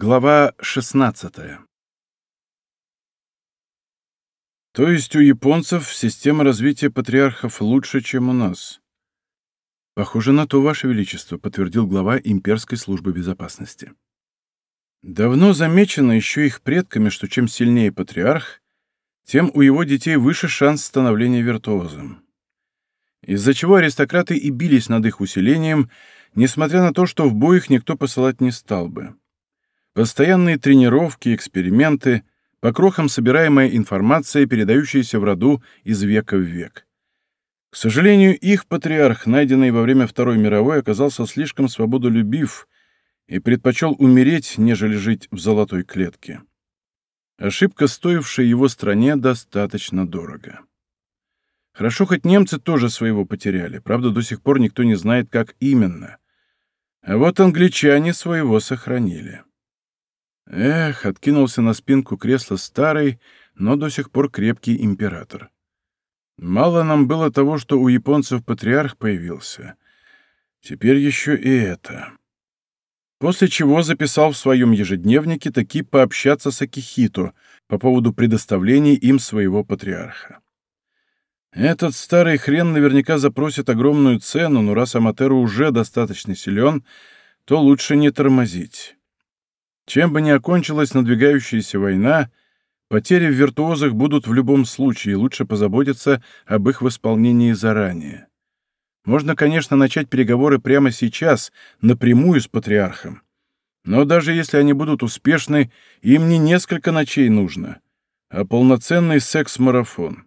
Глава 16 То есть у японцев система развития патриархов лучше, чем у нас? Похоже на то, Ваше Величество, подтвердил глава имперской службы безопасности. Давно замечено еще их предками, что чем сильнее патриарх, тем у его детей выше шанс становления виртуозом. Из-за чего аристократы и бились над их усилением, несмотря на то, что в бой их никто посылать не стал бы. Постоянные тренировки, эксперименты, по крохам собираемая информация, передающаяся в роду из века в век. К сожалению, их патриарх, найденный во время Второй мировой, оказался слишком свободолюбив и предпочел умереть, нежели жить в золотой клетке. Ошибка, стоившая его стране достаточно дорого. Хорошо, хоть немцы тоже своего потеряли, правда, до сих пор никто не знает, как именно. А вот англичане своего сохранили. Эх, откинулся на спинку кресла старый, но до сих пор крепкий император. Мало нам было того, что у японцев патриарх появился. Теперь еще и это. После чего записал в своем ежедневнике таки пообщаться с Акихито по поводу предоставления им своего патриарха. Этот старый хрен наверняка запросит огромную цену, но раз Аматеру уже достаточно силен, то лучше не тормозить. Чем бы ни окончилась надвигающаяся война, потери в виртуозах будут в любом случае, лучше позаботиться об их восполнении заранее. Можно, конечно, начать переговоры прямо сейчас, напрямую с патриархом. Но даже если они будут успешны, им не несколько ночей нужно, а полноценный секс-марафон.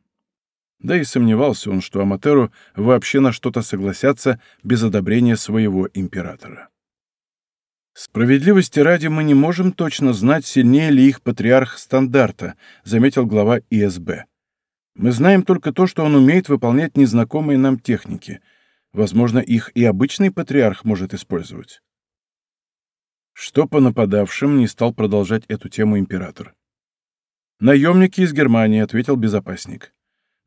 Да и сомневался он, что Аматеру вообще на что-то согласятся без одобрения своего императора. «Справедливости ради мы не можем точно знать, сильнее ли их патриарх стандарта», заметил глава ИСБ. «Мы знаем только то, что он умеет выполнять незнакомые нам техники. Возможно, их и обычный патриарх может использовать». Что по нападавшим не стал продолжать эту тему император. «Наемники из Германии», — ответил безопасник.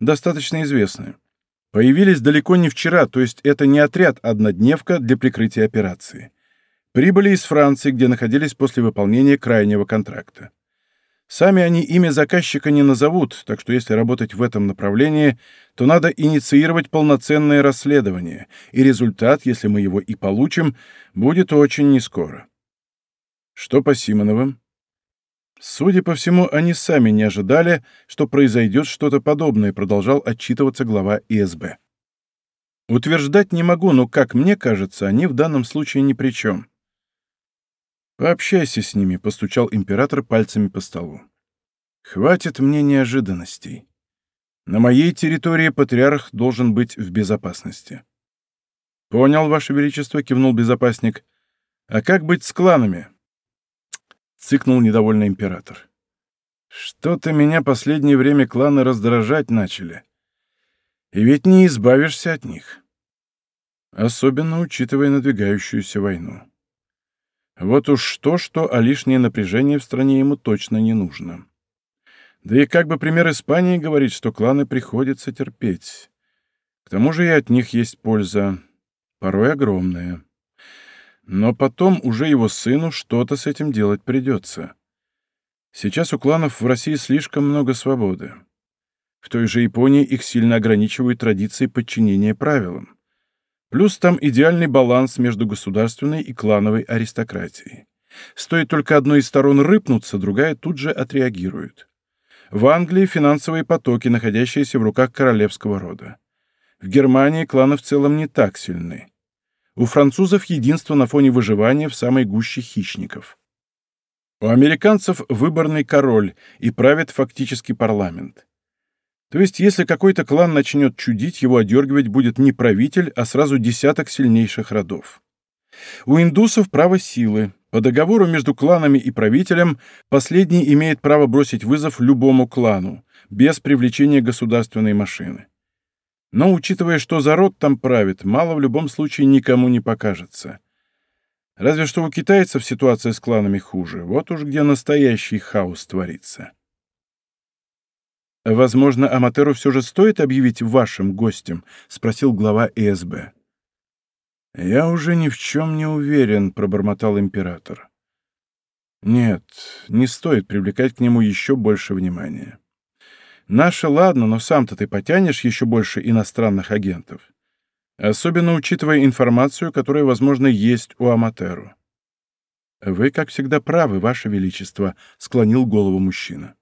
«Достаточно известны. Появились далеко не вчера, то есть это не отряд-однодневка для прикрытия операции. Прибыли из Франции, где находились после выполнения крайнего контракта. Сами они имя заказчика не назовут, так что если работать в этом направлении, то надо инициировать полноценное расследование, и результат, если мы его и получим, будет очень нескоро. Что по Симоновым? Судя по всему, они сами не ожидали, что произойдет что-то подобное, продолжал отчитываться глава ИСБ. Утверждать не могу, но, как мне кажется, они в данном случае ни при чем. «Пообщайся с ними», — постучал император пальцами по столу. «Хватит мне неожиданностей. На моей территории патриарх должен быть в безопасности». «Понял, Ваше Величество», — кивнул безопасник. «А как быть с кланами?» Цыкнул недовольный император. «Что-то меня последнее время кланы раздражать начали. И ведь не избавишься от них. Особенно учитывая надвигающуюся войну». Вот уж что-что, а лишнее напряжение в стране ему точно не нужно. Да и как бы пример Испании говорит, что кланы приходится терпеть. К тому же и от них есть польза, порой огромная. Но потом уже его сыну что-то с этим делать придется. Сейчас у кланов в России слишком много свободы. В той же Японии их сильно ограничивают традиции подчинения правилам. Плюс там идеальный баланс между государственной и клановой аристократией. Стоит только одной из сторон рыпнуться, другая тут же отреагирует. В Англии финансовые потоки, находящиеся в руках королевского рода. В Германии кланы в целом не так сильны. У французов единство на фоне выживания в самой гуще хищников. У американцев выборный король и правит фактически парламент. То есть, если какой-то клан начнет чудить, его одергивать будет не правитель, а сразу десяток сильнейших родов. У индусов право силы. По договору между кланами и правителем последний имеет право бросить вызов любому клану, без привлечения государственной машины. Но, учитывая, что за род там правит, мало в любом случае никому не покажется. Разве что у китайцев ситуация с кланами хуже. Вот уж где настоящий хаос творится. «Возможно, Аматеру все же стоит объявить вашим гостем?» — спросил глава ЭСБ. «Я уже ни в чем не уверен», — пробормотал император. Нет, не стоит привлекать к нему еще больше внимания. Наши, ладно, но сам-то ты потянешь еще больше иностранных агентов. Особенно учитывая информацию, которая, возможно, есть у Аматеру. «Вы, как всегда, правы, Ваше Величество», — склонил голову мужчина.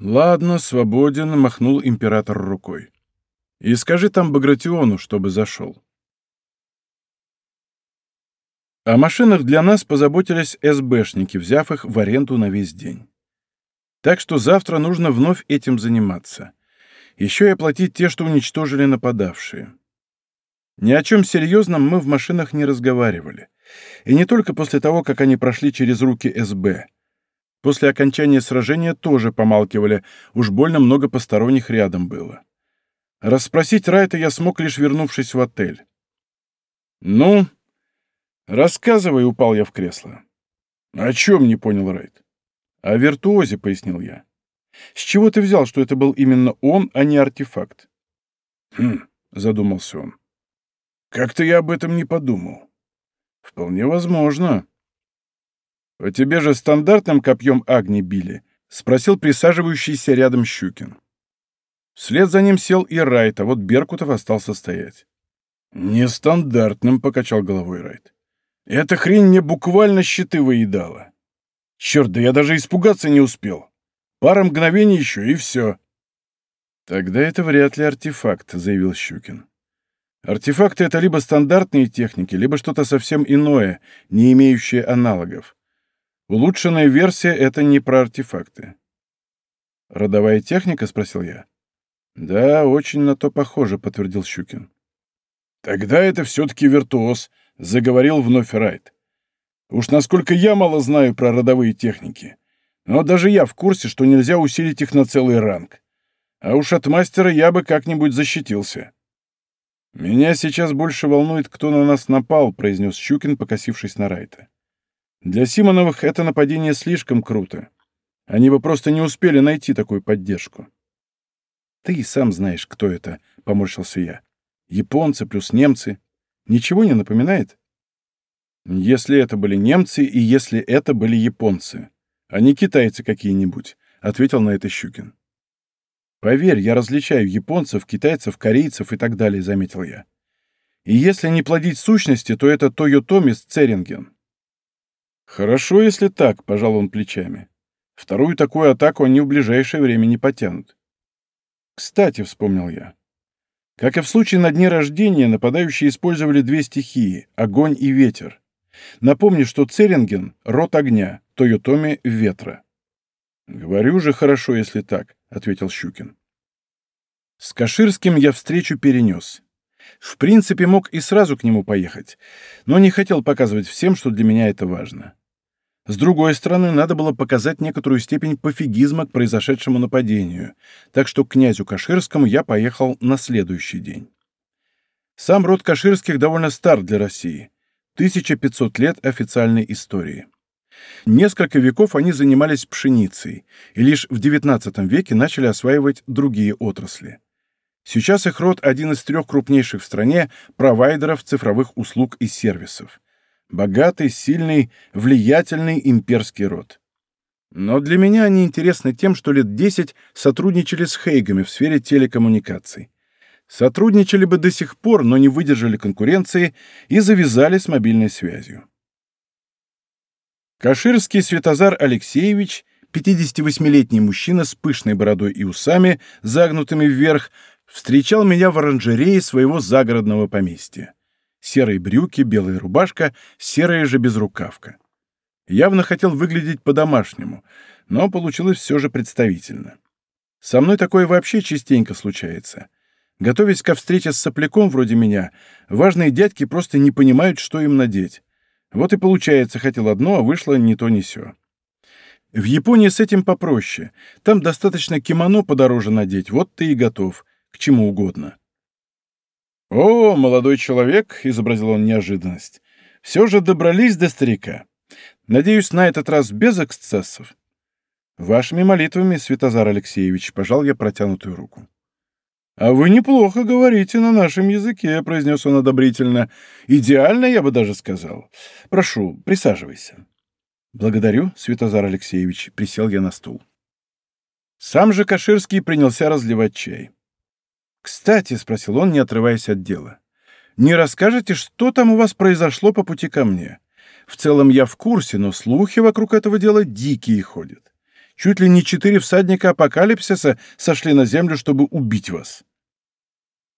«Ладно, свободен», — махнул император рукой. «И скажи там Багратиону, чтобы зашел». О машинах для нас позаботились СБшники, взяв их в аренду на весь день. Так что завтра нужно вновь этим заниматься. Еще и оплатить те, что уничтожили нападавшие. Ни о чем серьезном мы в машинах не разговаривали. И не только после того, как они прошли через руки СБ. После окончания сражения тоже помалкивали, уж больно много посторонних рядом было. Расспросить Райта я смог, лишь вернувшись в отель. «Ну, рассказывай», — упал я в кресло. «О чем?» — не понял Райт. «О виртуозе», — пояснил я. «С чего ты взял, что это был именно он, а не артефакт?» «Хм», — задумался он. «Как-то я об этом не подумал». «Вполне возможно». «По тебе же стандартным копьем Агни били?» — спросил присаживающийся рядом Щукин. Вслед за ним сел и Райт, а вот Беркутов остался стоять. «Нестандартным», — покачал головой Райт. «Эта хрень мне буквально щиты выедала. Черт, да я даже испугаться не успел. Пара мгновений еще, и все». «Тогда это вряд ли артефакт», — заявил Щукин. «Артефакты — это либо стандартные техники, либо что-то совсем иное, не имеющее аналогов. Улучшенная версия — это не про артефакты». «Родовая техника?» — спросил я. «Да, очень на то похоже», — подтвердил Щукин. «Тогда это все-таки виртуоз», — заговорил вновь Райт. Уж насколько я мало знаю про родовые техники. Но даже я в курсе, что нельзя усилить их на целый ранг. А уж от мастера я бы как-нибудь защитился. «Меня сейчас больше волнует, кто на нас напал», — произнес Щукин, покосившись на Райта. «Для Симоновых это нападение слишком круто. Они бы просто не успели найти такую поддержку». «Ты и сам знаешь, кто это», — поморщился я. «Японцы плюс немцы. Ничего не напоминает?» «Если это были немцы и если это были японцы, а не китайцы какие-нибудь», — ответил на это Щукин. «Поверь, я различаю японцев, китайцев, корейцев и так далее», — заметил я. «И если не плодить сущности, то это Тойотоми с Церинген». «Хорошо, если так», — пожал он плечами. «Вторую такую атаку они в ближайшее время не потянут». «Кстати», — вспомнил я, — как и в случае на дне рождения, нападающие использовали две стихии — огонь и ветер. Напомню, что Церинген — род огня, Тойотоми — ветра. «Говорю же, хорошо, если так», — ответил Щукин. С Каширским я встречу перенес. В принципе, мог и сразу к нему поехать, но не хотел показывать всем, что для меня это важно. С другой стороны, надо было показать некоторую степень пофигизма к произошедшему нападению, так что к князю Каширскому я поехал на следующий день. Сам род Каширских довольно стар для России. 1500 лет официальной истории. Несколько веков они занимались пшеницей, и лишь в XIX веке начали осваивать другие отрасли. Сейчас их род один из трех крупнейших в стране провайдеров цифровых услуг и сервисов. Богатый, сильный, влиятельный имперский род. Но для меня они интересны тем, что лет 10 сотрудничали с Хейгами в сфере телекоммуникаций сотрудничали бы до сих пор, но не выдержали конкуренции и завязали с мобильной связью. Каширский Светозар Алексеевич, 58-летний мужчина с пышной бородой и усами, загнутыми вверх, встречал меня в оранжерее своего загородного поместья. Серые брюки, белая рубашка, серая же безрукавка. Явно хотел выглядеть по-домашнему, но получилось все же представительно. Со мной такое вообще частенько случается. Готовясь ко встрече с сопляком вроде меня, важные дядьки просто не понимают, что им надеть. Вот и получается, хотел одно, а вышло не то, не сё. В Японии с этим попроще. Там достаточно кимоно подороже надеть, вот ты и готов, к чему угодно. «О, молодой человек!» — изобразил он неожиданность. «Все же добрались до старика. Надеюсь, на этот раз без эксцессов». «Вашими молитвами, Святозар Алексеевич», — пожал я протянутую руку. «А вы неплохо говорите на нашем языке», — произнес он одобрительно. «Идеально, я бы даже сказал. Прошу, присаживайся». «Благодарю, Святозар Алексеевич», — присел я на стул. Сам же Каширский принялся разливать чай. «Кстати», — спросил он, не отрываясь от дела, — «не расскажете, что там у вас произошло по пути ко мне? В целом я в курсе, но слухи вокруг этого дела дикие ходят. Чуть ли не четыре всадника апокалипсиса сошли на землю, чтобы убить вас».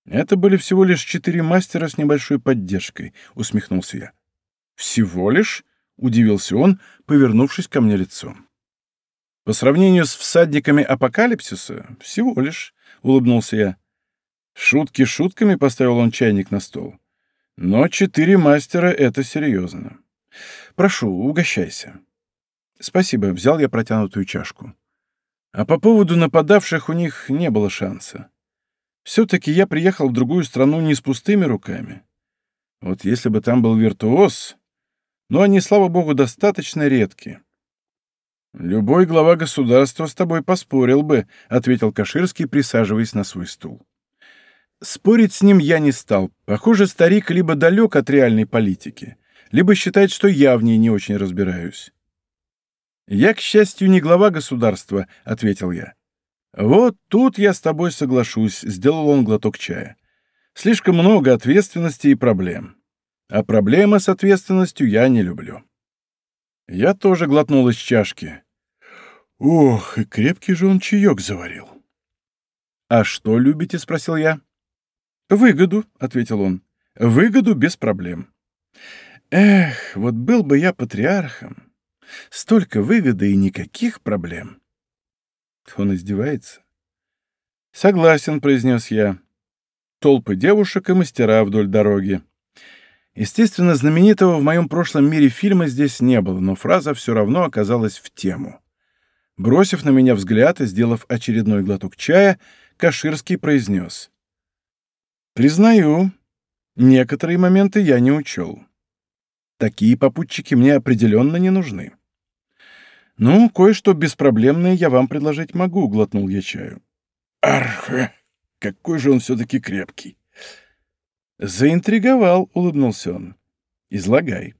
«Это были всего лишь четыре мастера с небольшой поддержкой», — усмехнулся я. «Всего лишь?» — удивился он, повернувшись ко мне лицом. «По сравнению с всадниками апокалипсиса, всего лишь», — улыбнулся я. Шутки шутками поставил он чайник на стол. Но четыре мастера — это серьезно. Прошу, угощайся. Спасибо, взял я протянутую чашку. А по поводу нападавших у них не было шанса. Все-таки я приехал в другую страну не с пустыми руками. Вот если бы там был виртуоз, но они, слава богу, достаточно редки. «Любой глава государства с тобой поспорил бы», — ответил Каширский, присаживаясь на свой стул. Спорить с ним я не стал. Похоже, старик либо далек от реальной политики, либо считает, что я в ней не очень разбираюсь. «Я, к счастью, не глава государства», — ответил я. «Вот тут я с тобой соглашусь», — сделал он глоток чая. «Слишком много ответственности и проблем. А проблемы с ответственностью я не люблю». Я тоже глотнул из чашки. Ох, и крепкий же он чаек заварил. «А что любите?» — спросил я. «Выгоду», — ответил он. «Выгоду без проблем». «Эх, вот был бы я патриархом. Столько выгоды и никаких проблем». Он издевается. «Согласен», — произнес я. Толпы девушек и мастера вдоль дороги. Естественно, знаменитого в моем прошлом мире фильма здесь не было, но фраза все равно оказалась в тему. Бросив на меня взгляд и сделав очередной глоток чая, Каширский произнес. «Признаю, некоторые моменты я не учел. Такие попутчики мне определенно не нужны. «Ну, кое-что беспроблемное я вам предложить могу», — глотнул я чаю. «Арх, какой же он все-таки крепкий!» «Заинтриговал», — улыбнулся он. «Излагай.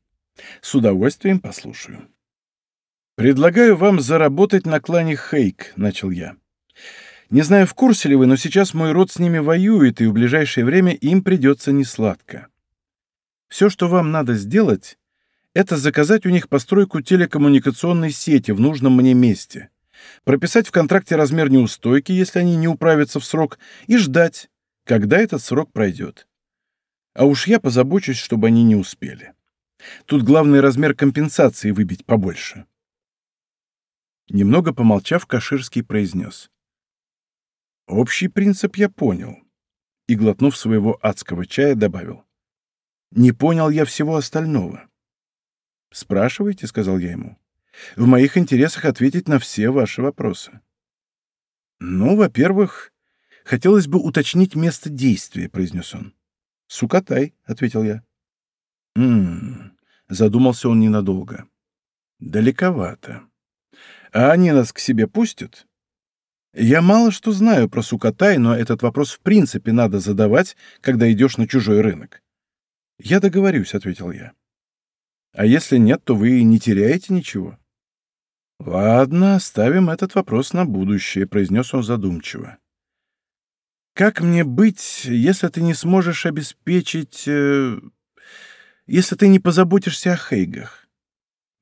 С удовольствием послушаю». «Предлагаю вам заработать на клане Хейк», — начал я. «Не знаю, в курсе ли вы, но сейчас мой род с ними воюет, и в ближайшее время им придется несладко. Все, что вам надо сделать, это заказать у них постройку телекоммуникационной сети в нужном мне месте, прописать в контракте размер неустойки, если они не управятся в срок, и ждать, когда этот срок пройдет. А уж я позабочусь, чтобы они не успели. Тут главный размер компенсации выбить побольше. Немного помолчав, Каширский произнес. Общий принцип я понял. И, глотнув своего адского чая, добавил. Не понял я всего остального. «Спрашивайте», — сказал я ему. «В моих интересах ответить на все ваши вопросы». «Ну, во-первых, хотелось бы уточнить место действия», — произнес он. «Сукатай», — ответил я. «М-м-м», задумался он ненадолго. «Далековато. А они нас к себе пустят?» «Я мало что знаю про Сукатай, но этот вопрос в принципе надо задавать, когда идешь на чужой рынок». «Я договорюсь», — ответил я. А если нет, то вы не теряете ничего. Ладно, оставим этот вопрос на будущее, произнес он задумчиво. Как мне быть, если ты не сможешь обеспечить... Э, если ты не позаботишься о Хейгах?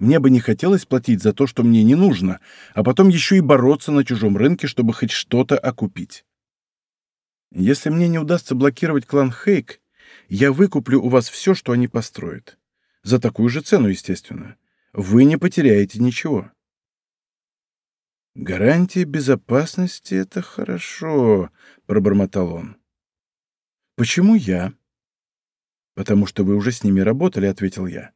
Мне бы не хотелось платить за то, что мне не нужно, а потом еще и бороться на чужом рынке, чтобы хоть что-то окупить. Если мне не удастся блокировать клан Хейг, я выкуплю у вас все, что они построят. За такую же цену, естественно. Вы не потеряете ничего. «Гарантия безопасности — это хорошо», — пробормотал он. «Почему я?» «Потому что вы уже с ними работали», — ответил я.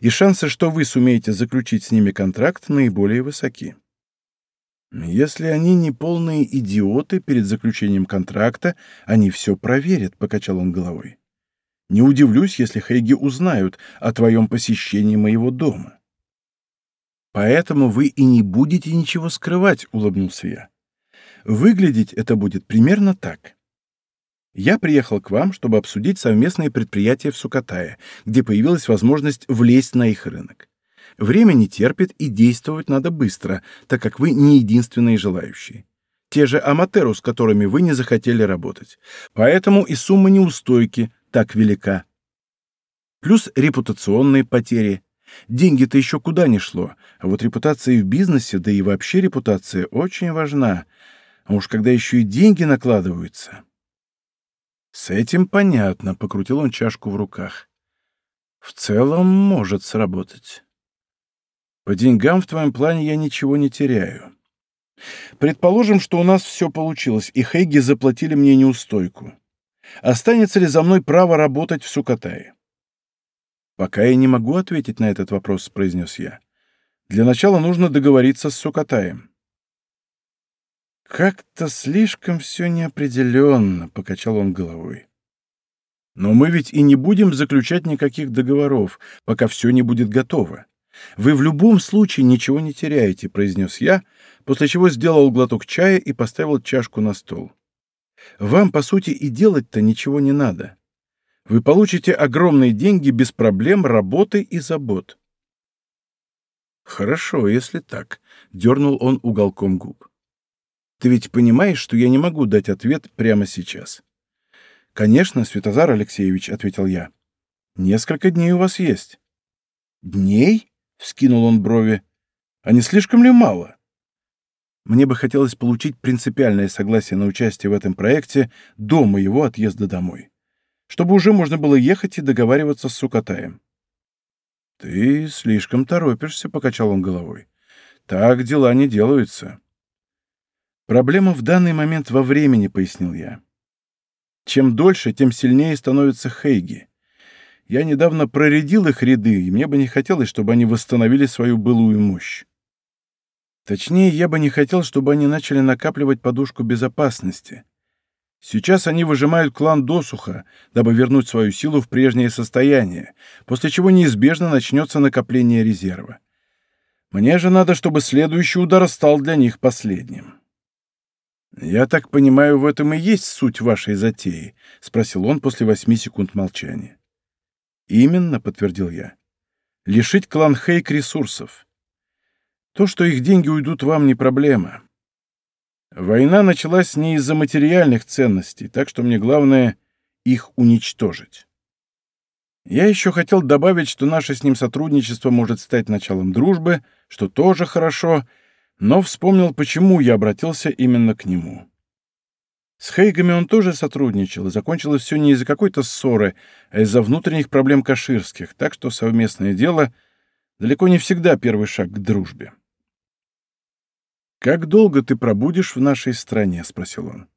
«И шансы, что вы сумеете заключить с ними контракт, наиболее высоки». «Если они не полные идиоты перед заключением контракта, они все проверят», — покачал он головой. Не удивлюсь, если Хейги узнают о твоем посещении моего дома. Поэтому вы и не будете ничего скрывать, улыбнулся я. Выглядеть это будет примерно так. Я приехал к вам, чтобы обсудить совместные предприятия в Сукатае, где появилась возможность влезть на их рынок. Время не терпит, и действовать надо быстро, так как вы не единственные желающие. Те же аматеру, с которыми вы не захотели работать. Поэтому и сумма неустойки так велика. Плюс репутационные потери. Деньги-то еще куда ни шло, а вот репутация в бизнесе, да и вообще репутация очень важна. А уж когда еще и деньги накладываются. С этим понятно, покрутил он чашку в руках. В целом может сработать. По деньгам в твоем плане я ничего не теряю. Предположим, что у нас все получилось, и Хейги заплатили мне неустойку. Останется ли за мной право работать в Сукатае? «Пока я не могу ответить на этот вопрос», — произнес я. «Для начала нужно договориться с Сукатаем». «Как-то слишком все неопределенно», — покачал он головой. «Но мы ведь и не будем заключать никаких договоров, пока все не будет готово. Вы в любом случае ничего не теряете», — произнес я, после чего сделал глоток чая и поставил чашку на стол. «Вам, по сути, и делать-то ничего не надо вы получите огромные деньги без проблем, работы и забот. Хорошо, если так, дернул он уголком губ. Ты ведь понимаешь, что я не могу дать ответ прямо сейчас. Конечно, Святозар Алексеевич, ответил я. Несколько дней у вас есть. Дней? вскинул он брови. А не слишком ли мало? Мне бы хотелось получить принципиальное согласие на участие в этом проекте до моего отъезда домой чтобы уже можно было ехать и договариваться с Сукатаем. «Ты слишком торопишься», — покачал он головой. «Так дела не делаются». «Проблема в данный момент во времени», — пояснил я. «Чем дольше, тем сильнее становятся Хейги. Я недавно проредил их ряды, и мне бы не хотелось, чтобы они восстановили свою былую мощь. Точнее, я бы не хотел, чтобы они начали накапливать подушку безопасности, Сейчас они выжимают клан досуха, дабы вернуть свою силу в прежнее состояние, после чего неизбежно начнется накопление резерва. Мне же надо, чтобы следующий удар стал для них последним. «Я так понимаю, в этом и есть суть вашей затеи?» — спросил он после восьми секунд молчания. «Именно», — подтвердил я. «Лишить клан Хейк ресурсов. То, что их деньги уйдут вам, не проблема. Война началась не из-за материальных ценностей, так что мне главное их уничтожить. Я еще хотел добавить, что наше с ним сотрудничество может стать началом дружбы, что тоже хорошо, но вспомнил, почему я обратился именно к нему. С Хейгами он тоже сотрудничал, и закончилось все не из-за какой-то ссоры, а из-за внутренних проблем каширских, так что совместное дело далеко не всегда первый шаг к дружбе. «Как долго ты пробудешь в нашей стране?» — спросил он.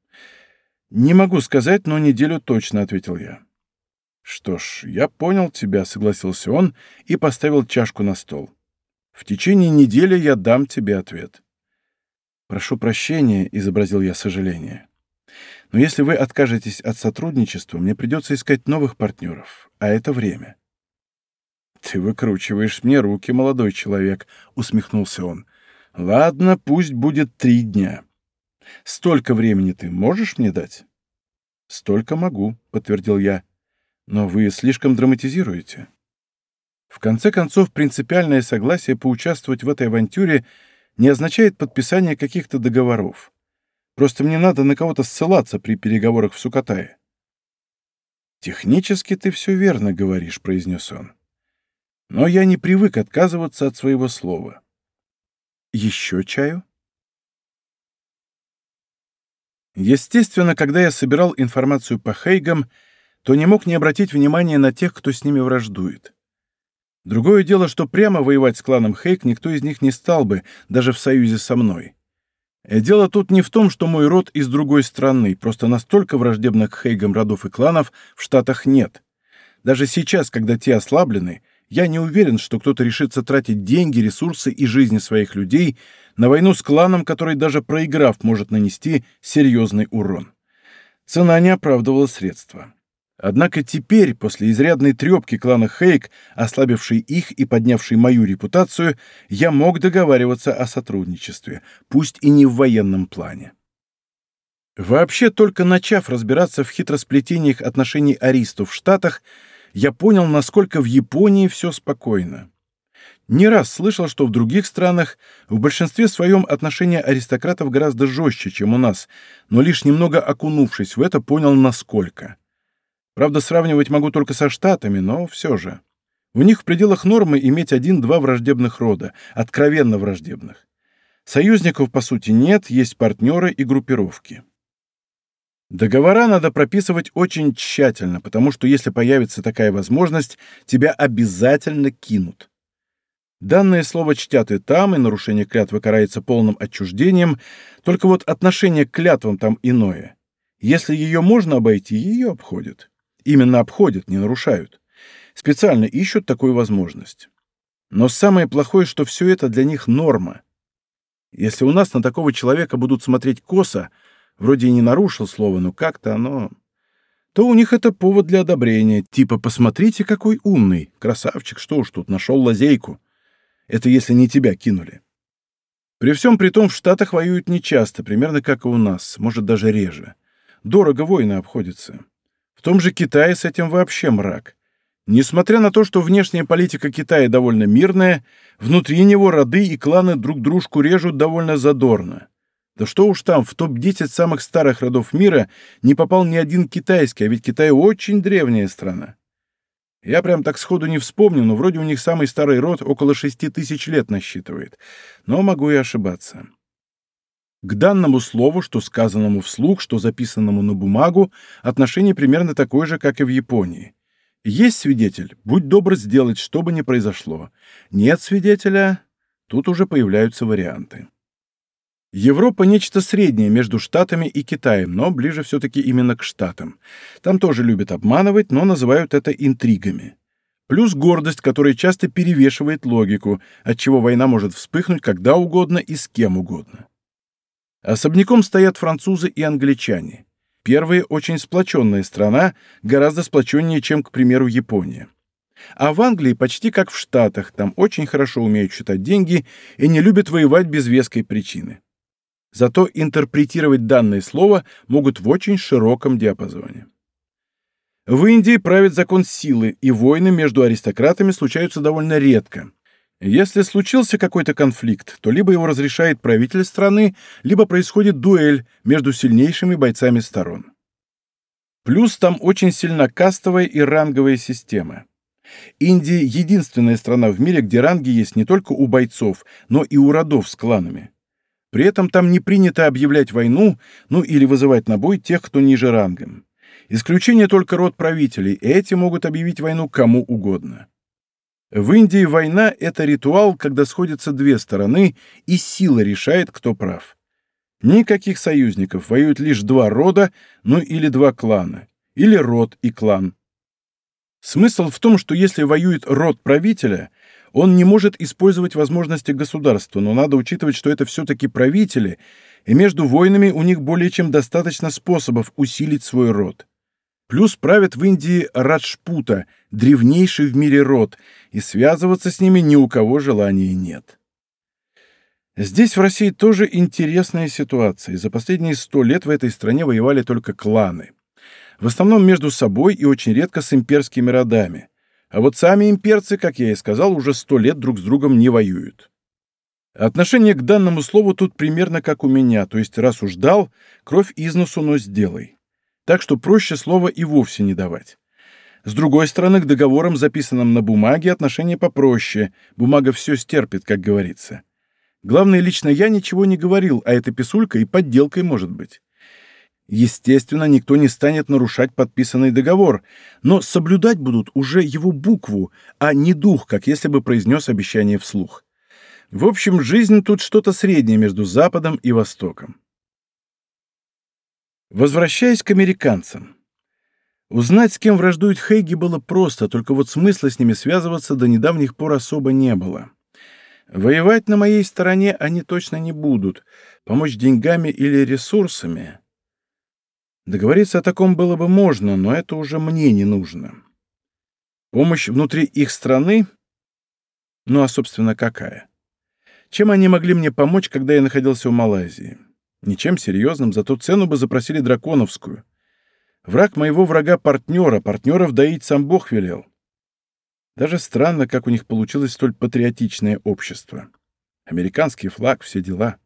«Не могу сказать, но неделю точно», — ответил я. «Что ж, я понял тебя», — согласился он и поставил чашку на стол. «В течение недели я дам тебе ответ». «Прошу прощения», — изобразил я сожаление. «Но если вы откажетесь от сотрудничества, мне придется искать новых партнеров, а это время». «Ты выкручиваешь мне руки, молодой человек», — усмехнулся он. Ладно, пусть будет три дня. Столько времени ты можешь мне дать? Столько могу, подтвердил я. Но вы слишком драматизируете. В конце концов, принципиальное согласие поучаствовать в этой авантюре не означает подписание каких-то договоров. Просто мне надо на кого-то ссылаться при переговорах в Сукатае. «Технически ты все верно говоришь», — произнес он. «Но я не привык отказываться от своего слова. Еще чаю? Естественно, когда я собирал информацию по Хейгам, то не мог не обратить внимания на тех, кто с ними враждует. Другое дело, что прямо воевать с кланом Хейг никто из них не стал бы, даже в союзе со мной. И дело тут не в том, что мой род из другой страны, просто настолько враждебных к Хейгам родов и кланов в Штатах нет. Даже сейчас, когда те ослаблены, я не уверен, что кто-то решится тратить деньги, ресурсы и жизни своих людей на войну с кланом, который даже проиграв может нанести серьезный урон. Цена не оправдывала средства. Однако теперь, после изрядной трепки клана Хейк, ослабившей их и поднявшей мою репутацию, я мог договариваться о сотрудничестве, пусть и не в военном плане. Вообще, только начав разбираться в хитросплетениях отношений аристов в Штатах, я понял, насколько в Японии все спокойно. Не раз слышал, что в других странах в большинстве своем отношения аристократов гораздо жестче, чем у нас, но лишь немного окунувшись в это, понял, насколько. Правда, сравнивать могу только со Штатами, но все же. У них в пределах нормы иметь один-два враждебных рода, откровенно враждебных. Союзников, по сути, нет, есть партнеры и группировки. Договора надо прописывать очень тщательно, потому что если появится такая возможность, тебя обязательно кинут. Данное слово чтят и там, и нарушение клятвы карается полным отчуждением, только вот отношение к клятвам там иное. Если ее можно обойти, ее обходят. Именно обходят, не нарушают. Специально ищут такую возможность. Но самое плохое, что все это для них норма. Если у нас на такого человека будут смотреть косо, вроде и не нарушил слово, но как-то оно... То у них это повод для одобрения, типа «посмотрите, какой умный, красавчик, что уж тут, нашел лазейку». Это если не тебя кинули. При всем при том в Штатах воюют нечасто, примерно как и у нас, может даже реже. Дорого войны обходятся. В том же Китае с этим вообще мрак. Несмотря на то, что внешняя политика Китая довольно мирная, внутри него роды и кланы друг дружку режут довольно задорно. Да что уж там, в топ-10 самых старых родов мира не попал ни один китайский, а ведь Китай очень древняя страна. Я прям так сходу не вспомню, но вроде у них самый старый род около шести тысяч лет насчитывает. Но могу и ошибаться. К данному слову, что сказанному вслух, что записанному на бумагу, отношение примерно такое же, как и в Японии. Есть свидетель, будь добр сделать, что бы ни произошло. Нет свидетеля, тут уже появляются варианты. Европа — нечто среднее между Штатами и Китаем, но ближе все-таки именно к Штатам. Там тоже любят обманывать, но называют это интригами. Плюс гордость, которая часто перевешивает логику, отчего война может вспыхнуть когда угодно и с кем угодно. Особняком стоят французы и англичане. Первые очень сплоченная страна, гораздо сплоченнее, чем, к примеру, Япония. А в Англии почти как в Штатах, там очень хорошо умеют считать деньги и не любят воевать без веской причины. Зато интерпретировать данное слово могут в очень широком диапазоне. В Индии правит закон силы, и войны между аристократами случаются довольно редко. Если случился какой-то конфликт, то либо его разрешает правитель страны, либо происходит дуэль между сильнейшими бойцами сторон. Плюс там очень сильна кастовая и ранговая система. Индия — единственная страна в мире, где ранги есть не только у бойцов, но и у родов с кланами. При этом там не принято объявлять войну, ну или вызывать на бой тех, кто ниже рангом. Исключение только род правителей, эти могут объявить войну кому угодно. В Индии война — это ритуал, когда сходятся две стороны, и сила решает, кто прав. Никаких союзников, воюют лишь два рода, ну или два клана, или род и клан. Смысл в том, что если воюет род правителя, он не может использовать возможности государства, но надо учитывать, что это все-таки правители, и между войнами у них более чем достаточно способов усилить свой род. Плюс правят в Индии Раджпута, древнейший в мире род, и связываться с ними ни у кого желания нет. Здесь, в России, тоже интересная ситуация. За последние сто лет в этой стране воевали только кланы. В основном между собой и очень редко с имперскими родами. А вот сами имперцы, как я и сказал, уже сто лет друг с другом не воюют. Отношение к данному слову тут примерно как у меня, то есть раз уж дал, кровь из носу, но сделай так что проще слова и вовсе не давать. С другой стороны, к договорам, записанным на бумаге, отношение попроще. Бумага все стерпит, как говорится. Главное, лично я ничего не говорил, а эта писулька и подделкой может быть. Естественно, никто не станет нарушать подписанный договор, но соблюдать будут уже его букву, а не дух, как если бы произнес обещание вслух. В общем, жизнь тут что-то среднее между Западом и Востоком. Возвращаясь к американцам. Узнать, с кем враждует Хейги, было просто, только вот смысла с ними связываться до недавних пор особо не было. Воевать на моей стороне они точно не будут, помочь деньгами или ресурсами. Договориться о таком было бы можно, но это уже мне не нужно. Помощь внутри их страны? Ну а, собственно, какая? Чем они могли мне помочь, когда я находился в Малайзии? Ничем серьезным, зато цену бы запросили драконовскую. Враг моего врага — партнера, партнеров доить сам Бог велел. Даже странно, как у них получилось столь патриотичное общество. Американский флаг, все дела.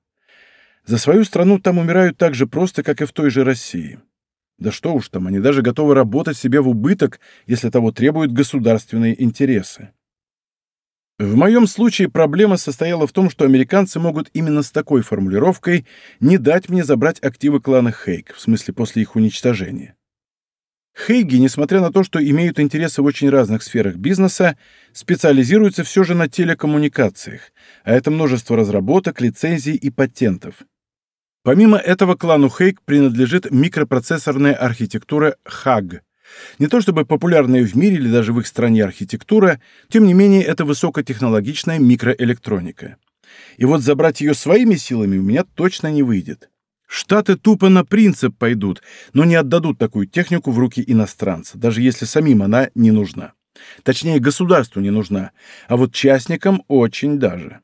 За свою страну там умирают так же просто, как и в той же России. Да что уж там, они даже готовы работать себе в убыток, если того требуют государственные интересы. В моем случае проблема состояла в том, что американцы могут именно с такой формулировкой не дать мне забрать активы клана Хейк, в смысле после их уничтожения. Хейги, несмотря на то, что имеют интересы в очень разных сферах бизнеса, специализируются все же на телекоммуникациях, а это множество разработок, лицензий и патентов. Помимо этого клану Хейг принадлежит микропроцессорная архитектура HAG, не то чтобы популярная в мире или даже в их стране архитектура, тем не менее это высокотехнологичная микроэлектроника. И вот забрать ее своими силами у меня точно не выйдет. Штаты тупо на принцип пойдут, но не отдадут такую технику в руки иностранца, даже если самим она не нужна. Точнее, государству не нужна, а вот частникам очень даже.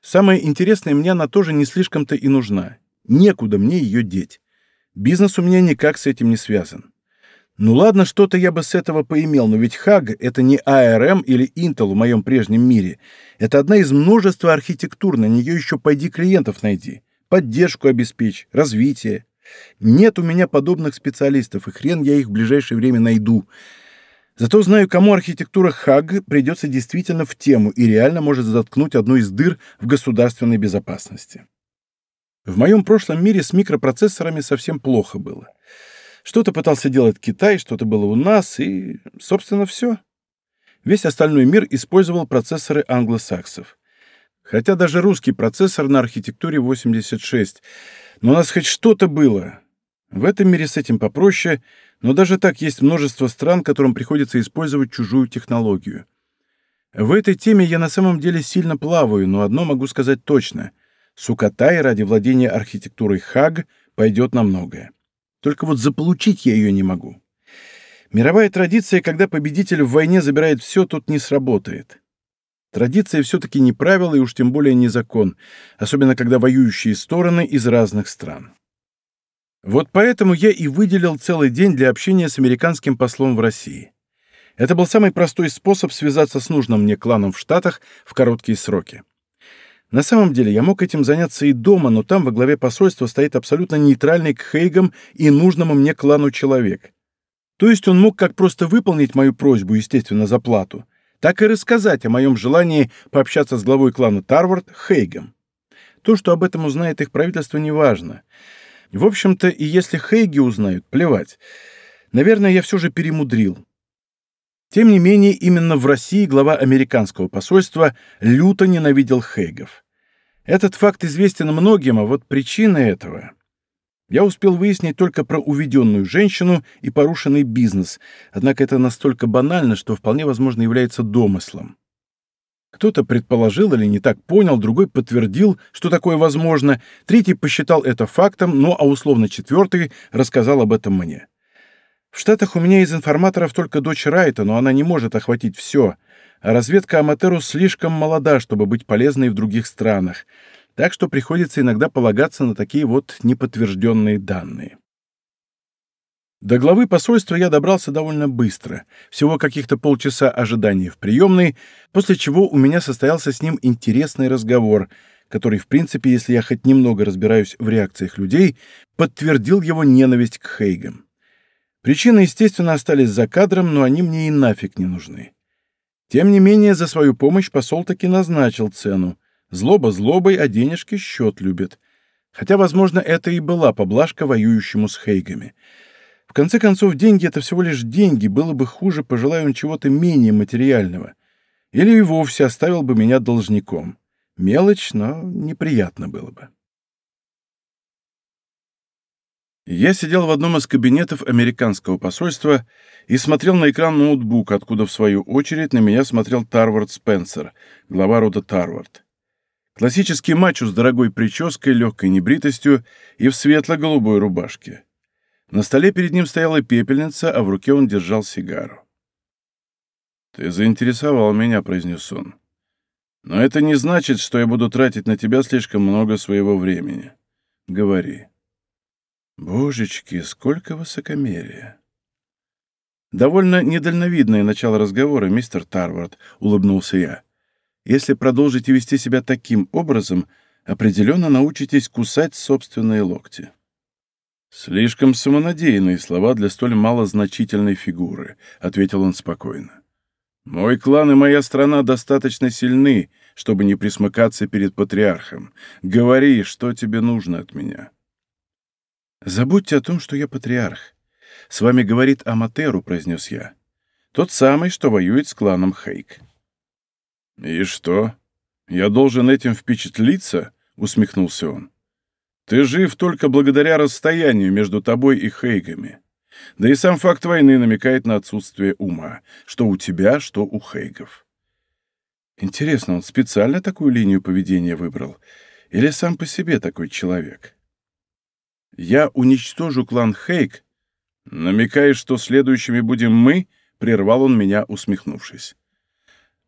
Самое интересное, мне она тоже не слишком-то и нужна. Некуда мне ее деть. Бизнес у меня никак с этим не связан. Ну ладно, что-то я бы с этого поимел, но ведь Хаг — это не ARM или Intel в моем прежнем мире. Это одна из множества архитектур, на нее еще пойди клиентов найди. Поддержку обеспечь, развитие. Нет у меня подобных специалистов, и хрен я их в ближайшее время найду. Зато знаю, кому архитектура Хаг придется действительно в тему и реально может заткнуть одну из дыр в государственной безопасности. В моем прошлом мире с микропроцессорами совсем плохо было. Что-то пытался делать Китай, что-то было у нас, и, собственно, все. Весь остальной мир использовал процессоры англосаксов. Хотя даже русский процессор на архитектуре 86. Но у нас хоть что-то было. В этом мире с этим попроще, но даже так есть множество стран, которым приходится использовать чужую технологию. В этой теме я на самом деле сильно плаваю, но одно могу сказать точно. Сукатай ради владения архитектурой Хаг пойдет на многое. Только вот заполучить я ее не могу. Мировая традиция, когда победитель в войне забирает все, тут не сработает. Традиция все-таки не правило и уж тем более не закон, особенно когда воюющие стороны из разных стран. Вот поэтому я и выделил целый день для общения с американским послом в России. Это был самый простой способ связаться с нужным мне кланом в Штатах в короткие сроки. На самом деле я мог этим заняться и дома, но там во главе посольства стоит абсолютно нейтральный к Хейгам и нужному мне клану человек. То есть он мог как просто выполнить мою просьбу, естественно, за плату, так и рассказать о моем желании пообщаться с главой клана Тарвард Хейгом. То, что об этом узнает их правительство, неважно. В общем-то, и если Хейги узнают, плевать. Наверное, я все же перемудрил. Тем не менее, именно в России глава американского посольства люто ненавидел Хейгов. Этот факт известен многим, а вот причина этого... Я успел выяснить только про уведенную женщину и порушенный бизнес, однако это настолько банально, что вполне возможно является домыслом. Кто-то предположил или не так понял, другой подтвердил, что такое возможно, третий посчитал это фактом, ну а условно четвертый рассказал об этом мне. В Штатах у меня из информаторов только дочь Райта, но она не может охватить все, а разведка Аматеру слишком молода, чтобы быть полезной в других странах, так что приходится иногда полагаться на такие вот неподтвержденные данные. До главы посольства я добрался довольно быстро, всего каких-то полчаса ожидания в приемной, после чего у меня состоялся с ним интересный разговор, который, в принципе, если я хоть немного разбираюсь в реакциях людей, подтвердил его ненависть к Хейгам. Причины, естественно, остались за кадром, но они мне и нафиг не нужны. Тем не менее, за свою помощь посол таки назначил цену. Злоба злобой, а денежки счет любит. Хотя, возможно, это и была поблажка воюющему с Хейгами. В конце концов, деньги — это всего лишь деньги, было бы хуже, пожелая он чего-то менее материального. Или и вовсе оставил бы меня должником. Мелочь, но неприятно было бы. Я сидел в одном из кабинетов американского посольства и смотрел на экран ноутбука, откуда, в свою очередь, на меня смотрел Тарвард Спенсер, глава рода Тарвард. Классический мачо с дорогой прической, легкой небритостью и в светло-голубой рубашке. На столе перед ним стояла пепельница, а в руке он держал сигару. «Ты заинтересовал меня», — произнес он. «Но это не значит, что я буду тратить на тебя слишком много своего времени. Говори». Божечки, сколько высокомерия! «Довольно недальновидное начало разговора, мистер Тарвард», — улыбнулся я. «Если продолжите вести себя таким образом, определенно научитесь кусать собственные локти». «Слишком самонадеянные слова для столь малозначительной фигуры», — ответил он спокойно. «Мой клан и моя страна достаточно сильны, чтобы не присмыкаться перед патриархом. Говори, что тебе нужно от меня». «Забудьте о том, что я патриарх. С вами говорит Аматеру», — произнес я. «Тот самый, что воюет с кланом Хейк». «И что? Я должен этим впечатлиться?» — усмехнулся он. «Ты жив только благодаря расстоянию между тобой и Хейгами. Да и сам факт войны намекает на отсутствие ума, что у тебя, что у Хейгов». Интересно, он специально такую линию поведения выбрал? Или сам по себе такой человек? «Я уничтожу клан Хейк», намекаешь, что следующими будем мы?» — прервал он меня, усмехнувшись.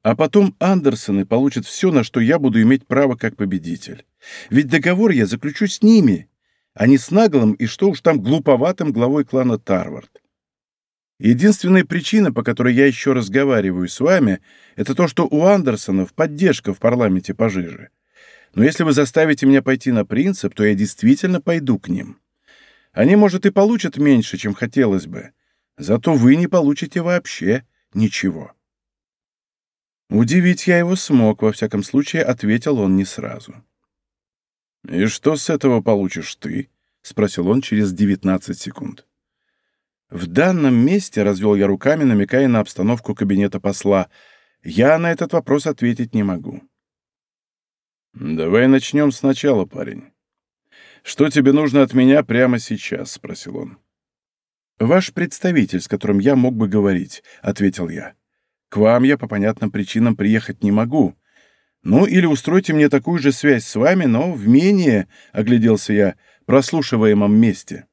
«А потом Андерсоны получат все, на что я буду иметь право как победитель. Ведь договор я заключу с ними, а не с наглым и что уж там глуповатым главой клана Тарвард. Единственная причина, по которой я еще разговариваю с вами, это то, что у Андерсонов поддержка в парламенте пожиже. Но если вы заставите меня пойти на принцип, то я действительно пойду к ним. Они, может, и получат меньше, чем хотелось бы, зато вы не получите вообще ничего. Удивить я его смог, во всяком случае, ответил он не сразу. «И что с этого получишь ты?» — спросил он через 19 секунд. В данном месте, — развел я руками, намекая на обстановку кабинета посла, — я на этот вопрос ответить не могу. «Давай начнем сначала, парень. Что тебе нужно от меня прямо сейчас?» — спросил он. «Ваш представитель, с которым я мог бы говорить», — ответил я. «К вам я по понятным причинам приехать не могу. Ну, или устройте мне такую же связь с вами, но в менее, — огляделся я, — прослушиваемом месте».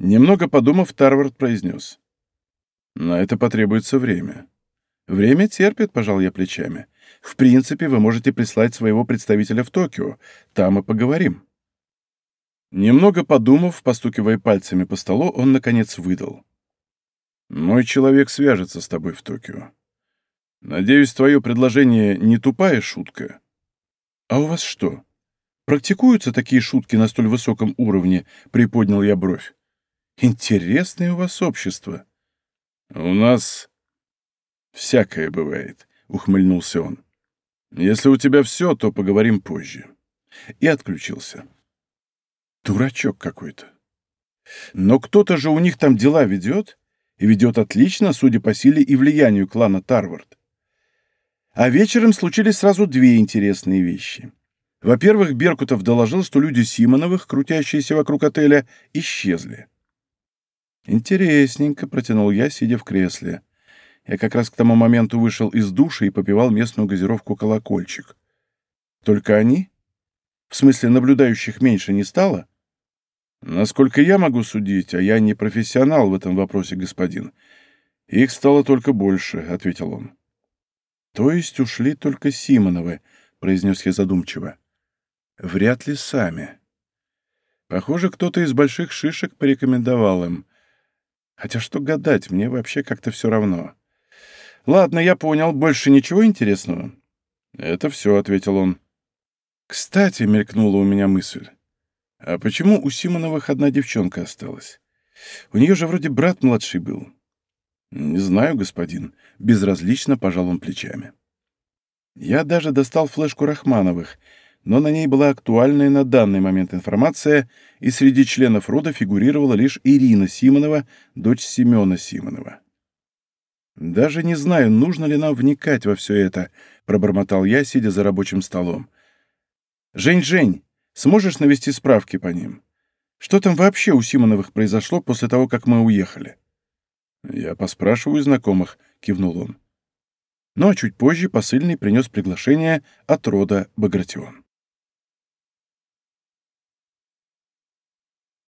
Немного подумав, Тарвард произнес. «На это потребуется время». «Время терпит», — пожал я плечами. «В принципе, вы можете прислать своего представителя в Токио. Там и поговорим». Немного подумав, постукивая пальцами по столу, он, наконец, выдал. «Мой человек свяжется с тобой в Токио. Надеюсь, твое предложение не тупая шутка?» «А у вас что, практикуются такие шутки на столь высоком уровне?» — приподнял я бровь. Интересное у вас общество. У нас всякое бывает, ухмыльнулся он. Если у тебя все, то поговорим позже. И отключился. Дурачок какой-то. Но кто-то же у них там дела ведет, и ведет отлично, судя по силе и влиянию клана Тарвард. А вечером случились сразу две интересные вещи. Во-первых, Беркутов доложил, что люди Симоновых, крутящиеся вокруг отеля, исчезли. «Интересненько», — протянул я, сидя в кресле. Я как раз к тому моменту вышел из душа и попивал местную газировку «Колокольчик». «Только они? В смысле, наблюдающих меньше не стало?» «Насколько я могу судить, а я не профессионал в этом вопросе, господин, их стало только больше», — ответил он. «То есть ушли только Симоновы», — произнес я задумчиво. «Вряд ли сами. Похоже, кто-то из больших шишек порекомендовал им. Хотя что гадать, мне вообще как-то все равно. Ладно, я понял, больше ничего интересного? Это все, — ответил он. Кстати, мелькнула у меня мысль. А почему у Симоновых одна девчонка осталась? У нее же вроде брат младший был. Не знаю, господин. Безразлично пожал он плечами. Я даже достал флешку Рахмановых — но на ней была актуальная на данный момент информация, и среди членов рода фигурировала лишь Ирина Симонова, дочь Семена Симонова. «Даже не знаю, нужно ли нам вникать во все это», — пробормотал я, сидя за рабочим столом. «Жень-Жень, сможешь навести справки по ним? Что там вообще у Симоновых произошло после того, как мы уехали?» «Я поспрашиваю знакомых», — кивнул он. Ну а чуть позже посыльный принес приглашение от рода Багратион.